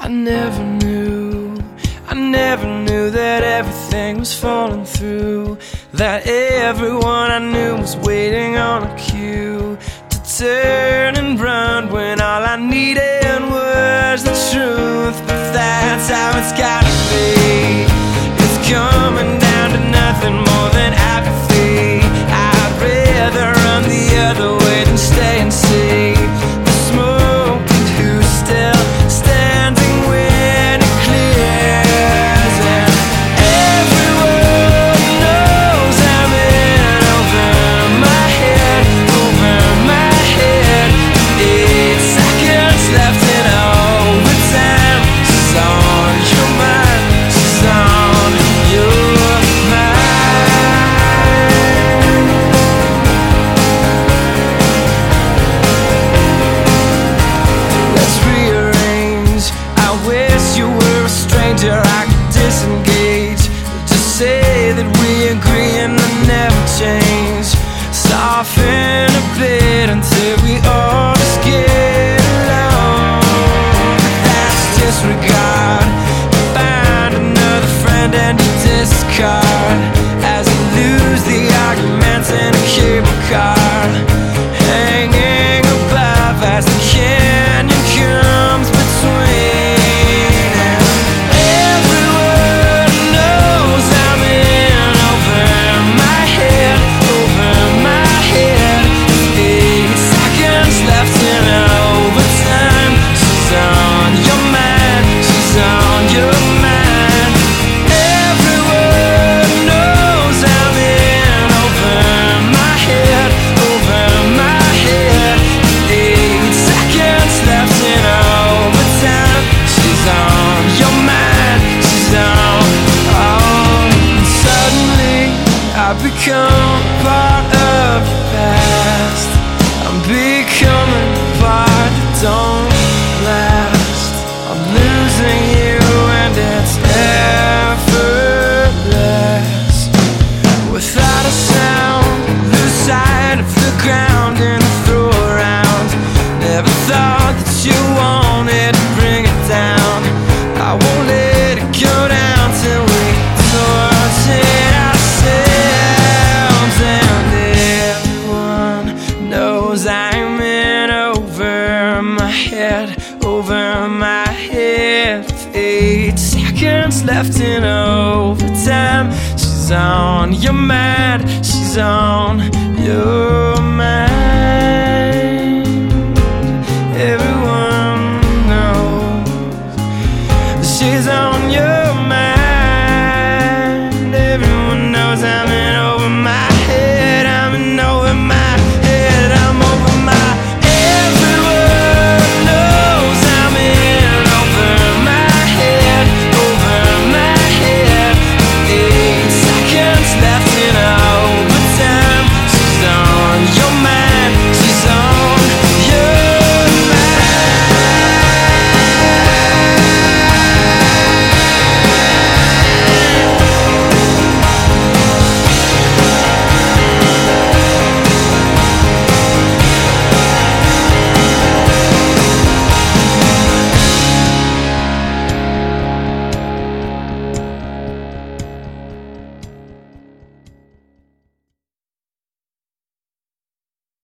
I never knew, I never knew that everything was falling through. That everyone I knew was waiting on a cue to turn. disregard. Find another friend and become part of the past. I'm become. I'm in over my head, over my head. Eight seconds left in overtime. She's on your mind, she's on your mind.